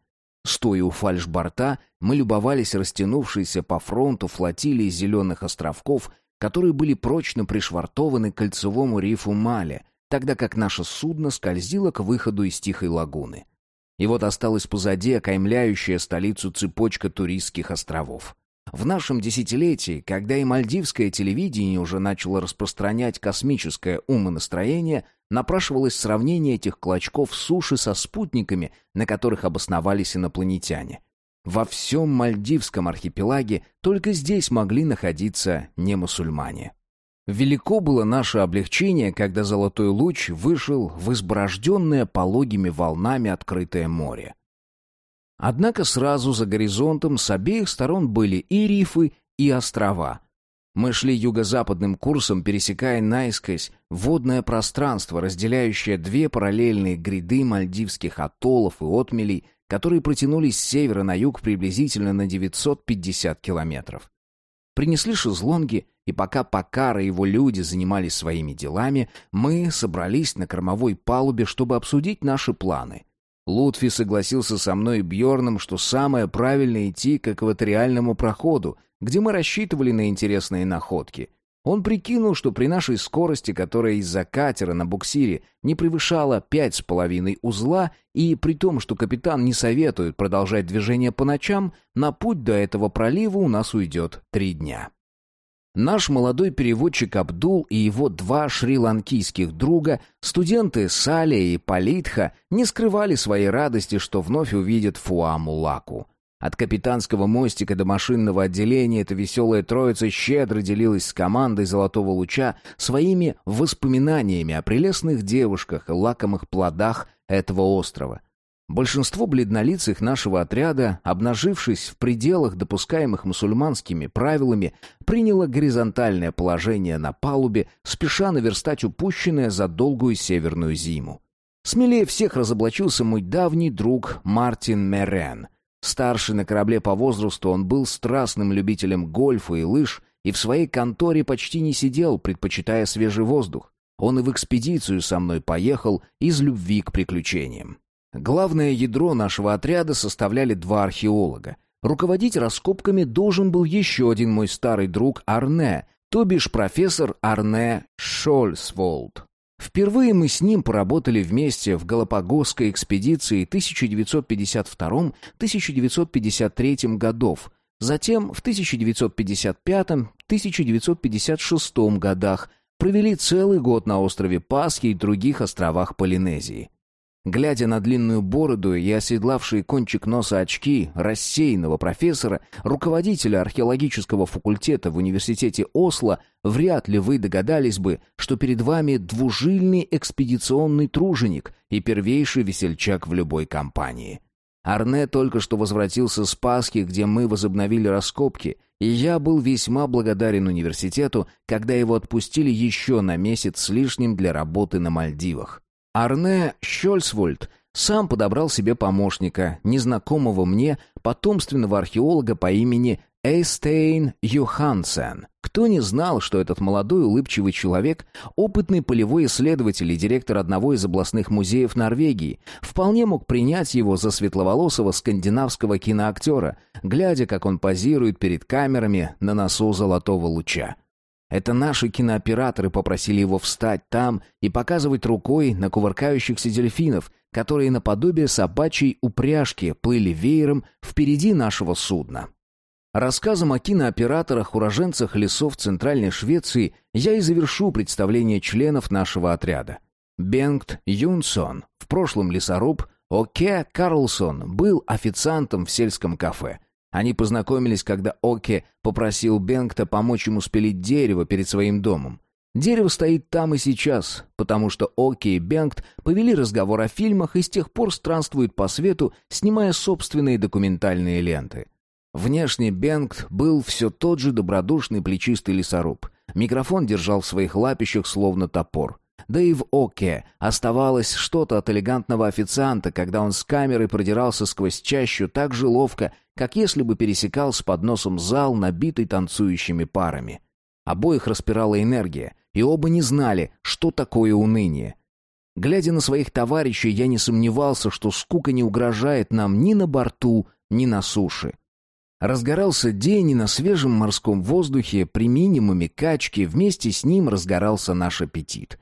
Стоя у фальшборта, мы любовались растянувшейся по фронту флотилией зеленых островков, которые были прочно пришвартованы к кольцевому рифу Мале, тогда как наше судно скользило к выходу из Тихой лагуны. И вот осталась позади окаймляющая столицу цепочка туристских островов. В нашем десятилетии, когда и мальдивское телевидение уже начало распространять космическое умонастроение, напрашивалось сравнение этих клочков суши со спутниками, на которых обосновались инопланетяне. Во всем Мальдивском архипелаге только здесь могли находиться не мусульмане. Велико было наше облегчение, когда золотой луч вышел в изборожденное пологими волнами открытое море. Однако сразу за горизонтом с обеих сторон были и рифы, и острова. Мы шли юго-западным курсом, пересекая наискось водное пространство, разделяющее две параллельные гряды мальдивских атоллов и отмелей, которые протянулись с севера на юг приблизительно на 950 километров. Принесли шезлонги, и пока Покара и его люди занимались своими делами, мы собрались на кормовой палубе, чтобы обсудить наши планы. Лутфи согласился со мной и Бьорном, что самое правильное идти к экваториальному проходу, где мы рассчитывали на интересные находки. Он прикинул, что при нашей скорости, которая из-за катера на буксире не превышала пять с половиной узла, и при том, что капитан не советует продолжать движение по ночам, на путь до этого пролива у нас уйдет три дня. Наш молодой переводчик Абдул и его два шри-ланкийских друга, студенты Салия и Политха, не скрывали своей радости, что вновь увидят Фуамулаку. От капитанского мостика до машинного отделения эта веселая троица щедро делилась с командой «Золотого луча» своими воспоминаниями о прелестных девушках и лакомых плодах этого острова. Большинство бледнолицых нашего отряда, обнажившись в пределах, допускаемых мусульманскими правилами, приняло горизонтальное положение на палубе, спеша наверстать упущенное за долгую северную зиму. Смелее всех разоблачился мой давний друг Мартин Мерен — Старший на корабле по возрасту, он был страстным любителем гольфа и лыж, и в своей конторе почти не сидел, предпочитая свежий воздух. Он и в экспедицию со мной поехал из любви к приключениям. Главное ядро нашего отряда составляли два археолога. Руководить раскопками должен был еще один мой старый друг Арне, то бишь профессор Арне Шольсволд. Впервые мы с ним поработали вместе в Галапагосской экспедиции 1952-1953 годов, затем в 1955-1956 годах провели целый год на острове Пасхи и других островах Полинезии. Глядя на длинную бороду и оседлавший кончик носа очки рассеянного профессора, руководителя археологического факультета в университете Осло, вряд ли вы догадались бы, что перед вами двужильный экспедиционный труженик и первейший весельчак в любой компании. Арне только что возвратился с Пасхи, где мы возобновили раскопки, и я был весьма благодарен университету, когда его отпустили еще на месяц с лишним для работы на Мальдивах. Арне Щольсвольд сам подобрал себе помощника, незнакомого мне, потомственного археолога по имени Эйстейн Юхансен. Кто не знал, что этот молодой улыбчивый человек, опытный полевой исследователь и директор одного из областных музеев Норвегии, вполне мог принять его за светловолосого скандинавского киноактера, глядя, как он позирует перед камерами на носу золотого луча. Это наши кинооператоры попросили его встать там и показывать рукой на кувыркающихся дельфинов, которые наподобие собачьей упряжки плыли веером впереди нашего судна. Рассказом о кинооператорах, уроженцах лесов Центральной Швеции я и завершу представление членов нашего отряда. Бенгт Юнсон, в прошлом лесоруб, Оке Карлсон был официантом в сельском кафе – они познакомились, когда Оке попросил Бенгта помочь ему спилить дерево перед своим домом. Дерево стоит там и сейчас, потому что Оке и Бенгт повели разговор о фильмах и с тех пор странствуют по свету, снимая собственные документальные ленты. Внешне Бенгт был все тот же добродушный плечистый лесоруб. Микрофон держал в своих лапищах словно топор. Да и в Оке оставалось что-то от элегантного официанта, когда он с камерой продирался сквозь чащу так же ловко, как если бы пересекал с подносом зал, набитый танцующими парами. Обоих распирала энергия, и оба не знали, что такое уныние. Глядя на своих товарищей, я не сомневался, что скука не угрожает нам ни на борту, ни на суше. Разгорался день, и на свежем морском воздухе при минимуме качки вместе с ним разгорался наш аппетит.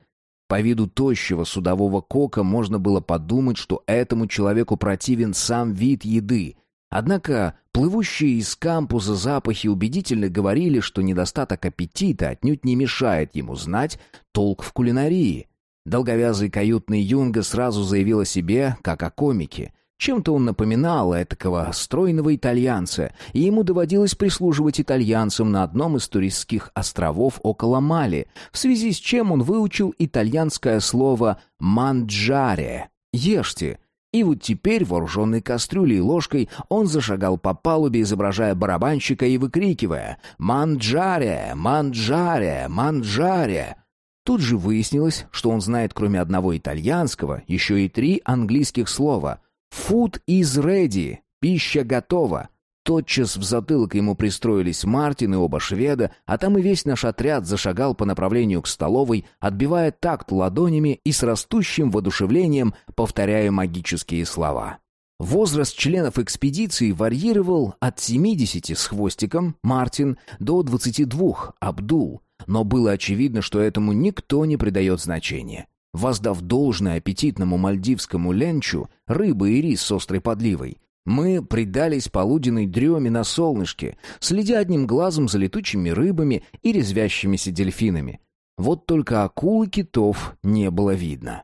По виду тощего судового кока можно было подумать, что этому человеку противен сам вид еды, Однако плывущие из кампуса запахи убедительно говорили, что недостаток аппетита отнюдь не мешает ему знать толк в кулинарии. Долговязый каютный юнга сразу заявил о себе, как о комике. Чем-то он напоминал этакого стройного итальянца, и ему доводилось прислуживать итальянцам на одном из туристских островов около Мали, в связи с чем он выучил итальянское слово «манджаре» — «ешьте», и вот теперь, вооруженный кастрюлей и ложкой, он зашагал по палубе, изображая барабанщика и выкрикивая «Манджаре! Манджаре! Манджаре!». Тут же выяснилось, что он знает кроме одного итальянского еще и три английских слова «Food is ready» — «пища готова», Тотчас в затылок ему пристроились Мартин и оба шведа, а там и весь наш отряд зашагал по направлению к столовой, отбивая такт ладонями и с растущим воодушевлением повторяя магические слова. Возраст членов экспедиции варьировал от 70 с хвостиком Мартин до 22 Абдул, но было очевидно, что этому никто не придает значения. Воздав должное аппетитному мальдивскому ленчу, рыбы и рис с острой подливой, мы предались полуденной дреме на солнышке, следя одним глазом за летучими рыбами и резвящимися дельфинами. Вот только акул и китов не было видно.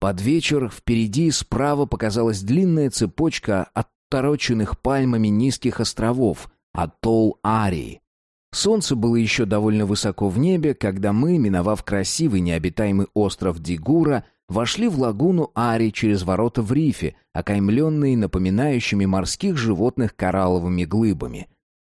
Под вечер впереди справа показалась длинная цепочка оттороченных пальмами низких островов, атолл Арии. Солнце было еще довольно высоко в небе, когда мы, миновав красивый необитаемый остров Дигура, вошли в лагуну Ари через ворота в рифе, окаймленные напоминающими морских животных коралловыми глыбами.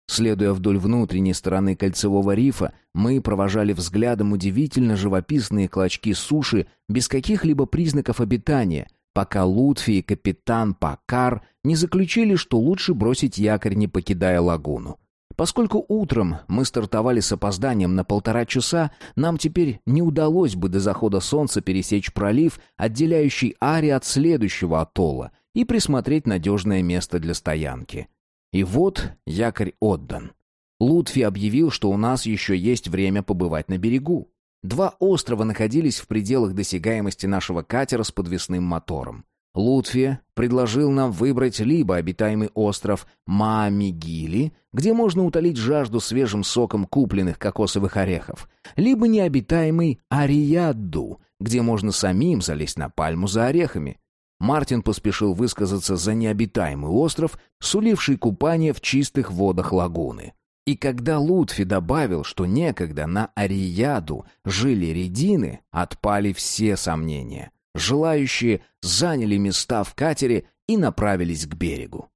Следуя вдоль внутренней стороны кольцевого рифа, мы провожали взглядом удивительно живописные клочки суши без каких-либо признаков обитания, пока Лутфи и капитан Пакар не заключили, что лучше бросить якорь, не покидая лагуну. Поскольку утром мы стартовали с опозданием на полтора часа, нам теперь не удалось бы до захода солнца пересечь пролив, отделяющий Ари от следующего атолла, и присмотреть надежное место для стоянки. И вот якорь отдан. Лутфи объявил, что у нас еще есть время побывать на берегу. Два острова находились в пределах досягаемости нашего катера с подвесным мотором. Лутфи предложил нам выбрать либо обитаемый остров Маамигили, где можно утолить жажду свежим соком купленных кокосовых орехов, либо необитаемый Ариядду, где можно самим залезть на пальму за орехами. Мартин поспешил высказаться за необитаемый остров, суливший купание в чистых водах лагуны. И когда Лутфи добавил, что некогда на Арияду жили редины, отпали все сомнения. Желающие заняли места в катере и направились к берегу.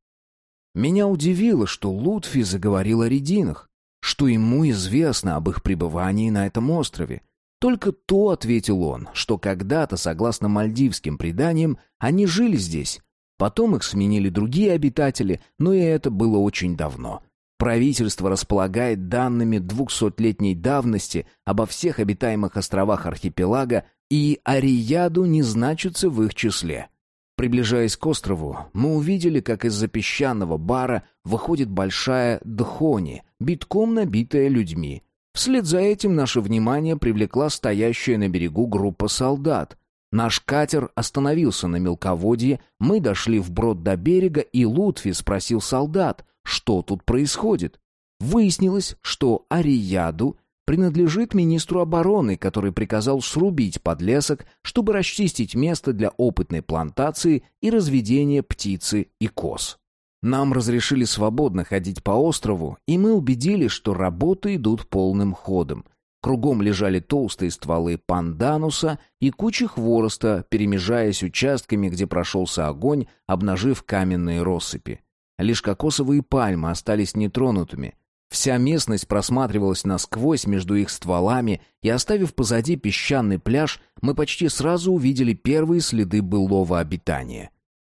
Меня удивило, что Лутфи заговорил о рединах, что ему известно об их пребывании на этом острове. Только то, ответил он, что когда-то, согласно мальдивским преданиям, они жили здесь. Потом их сменили другие обитатели, но и это было очень давно. Правительство располагает данными двухсотлетней давности обо всех обитаемых островах архипелага, и Арияду не значится в их числе. Приближаясь к острову, мы увидели, как из-за песчаного бара выходит большая дхони, битком набитая людьми. Вслед за этим наше внимание привлекла стоящая на берегу группа солдат. Наш катер остановился на мелководье, мы дошли вброд до берега, и Лутфи спросил солдат, что тут происходит. Выяснилось, что Арияду принадлежит министру обороны, который приказал срубить подлесок, чтобы расчистить место для опытной плантации и разведения птицы и коз. Нам разрешили свободно ходить по острову, и мы убедились, что работы идут полным ходом. Кругом лежали толстые стволы пандануса и кучи хвороста, перемежаясь участками, где прошелся огонь, обнажив каменные россыпи. Лишь кокосовые пальмы остались нетронутыми. Вся местность просматривалась насквозь между их стволами, и, оставив позади песчаный пляж, мы почти сразу увидели первые следы былого обитания.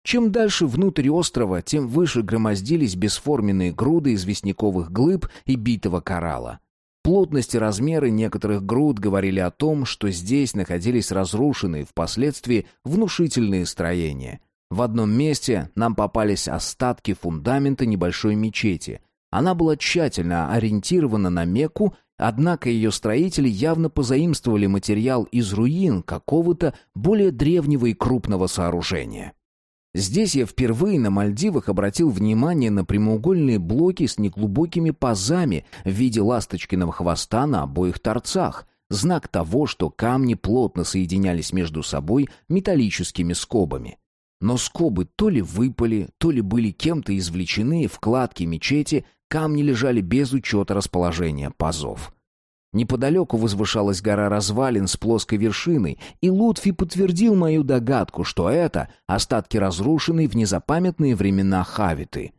Чем дальше внутрь острова, тем выше громоздились бесформенные груды известняковых глыб и битого коралла. Плотность и размеры некоторых груд говорили о том, что здесь находились разрушенные впоследствии внушительные строения — в одном месте нам попались остатки фундамента небольшой мечети. Она была тщательно ориентирована на Мекку, однако ее строители явно позаимствовали материал из руин какого-то более древнего и крупного сооружения. Здесь я впервые на Мальдивах обратил внимание на прямоугольные блоки с неглубокими пазами в виде ласточкиного хвоста на обоих торцах, знак того, что камни плотно соединялись между собой металлическими скобами. Но скобы то ли выпали, то ли были кем-то извлечены, вкладки мечети, камни лежали без учета расположения пазов. Неподалеку возвышалась гора развалин с плоской вершиной, и Лутфи подтвердил мою догадку, что это остатки разрушенной в незапамятные времена Хавиты.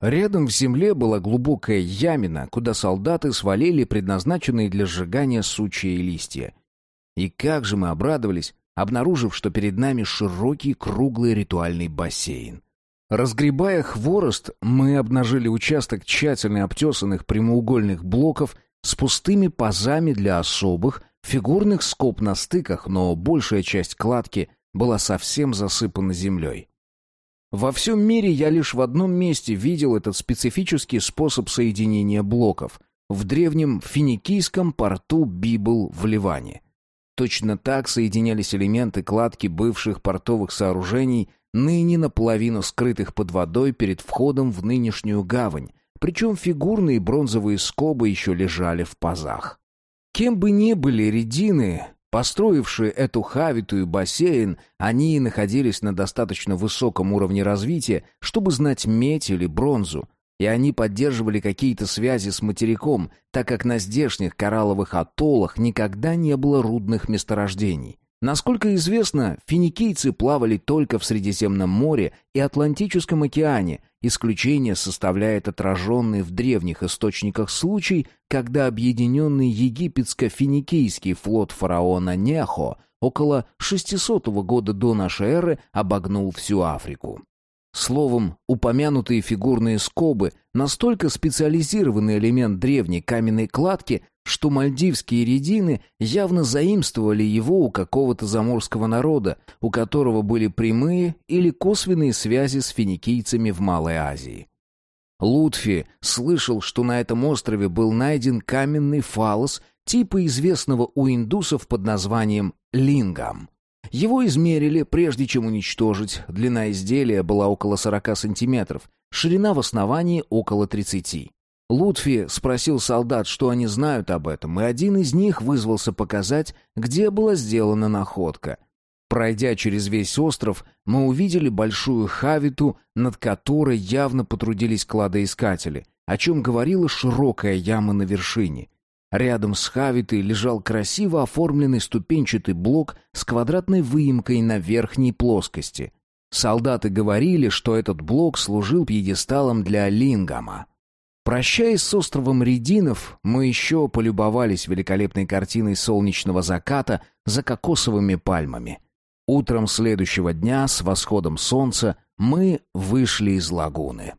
Рядом в земле была глубокая ямина, куда солдаты свалили предназначенные для сжигания сучья и листья. И как же мы обрадовались, обнаружив, что перед нами широкий круглый ритуальный бассейн. Разгребая хворост, мы обнажили участок тщательно обтесанных прямоугольных блоков с пустыми пазами для особых, фигурных скоб на стыках, но большая часть кладки была совсем засыпана землей. Во всем мире я лишь в одном месте видел этот специфический способ соединения блоков — в древнем финикийском порту Библ в Ливане. Точно так соединялись элементы кладки бывших портовых сооружений, ныне наполовину скрытых под водой перед входом в нынешнюю гавань, причем фигурные бронзовые скобы еще лежали в пазах. Кем бы ни были редины, построившие эту хавиту и бассейн, они находились на достаточно высоком уровне развития, чтобы знать медь или бронзу, и они поддерживали какие-то связи с материком, так как на здешних коралловых атоллах никогда не было рудных месторождений. Насколько известно, финикийцы плавали только в Средиземном море и Атлантическом океане, исключение составляет отраженный в древних источниках случай, когда объединенный египетско-финикийский флот фараона Нехо около 600 года до эры обогнул всю Африку. Словом, упомянутые фигурные скобы — настолько специализированный элемент древней каменной кладки, что мальдивские редины явно заимствовали его у какого-то заморского народа, у которого были прямые или косвенные связи с финикийцами в Малой Азии. Лутфи слышал, что на этом острове был найден каменный фалос типа известного у индусов под названием лингам. Его измерили, прежде чем уничтожить. Длина изделия была около 40 сантиметров, ширина в основании около 30. Лутфи спросил солдат, что они знают об этом, и один из них вызвался показать, где была сделана находка. Пройдя через весь остров, мы увидели большую хавиту, над которой явно потрудились кладоискатели, о чем говорила широкая яма на вершине. Рядом с хавитой лежал красиво оформленный ступенчатый блок с квадратной выемкой на верхней плоскости. Солдаты говорили, что этот блок служил пьедесталом для Лингама. Прощаясь с островом Рединов, мы еще полюбовались великолепной картиной солнечного заката за кокосовыми пальмами. Утром следующего дня с восходом солнца мы вышли из лагуны.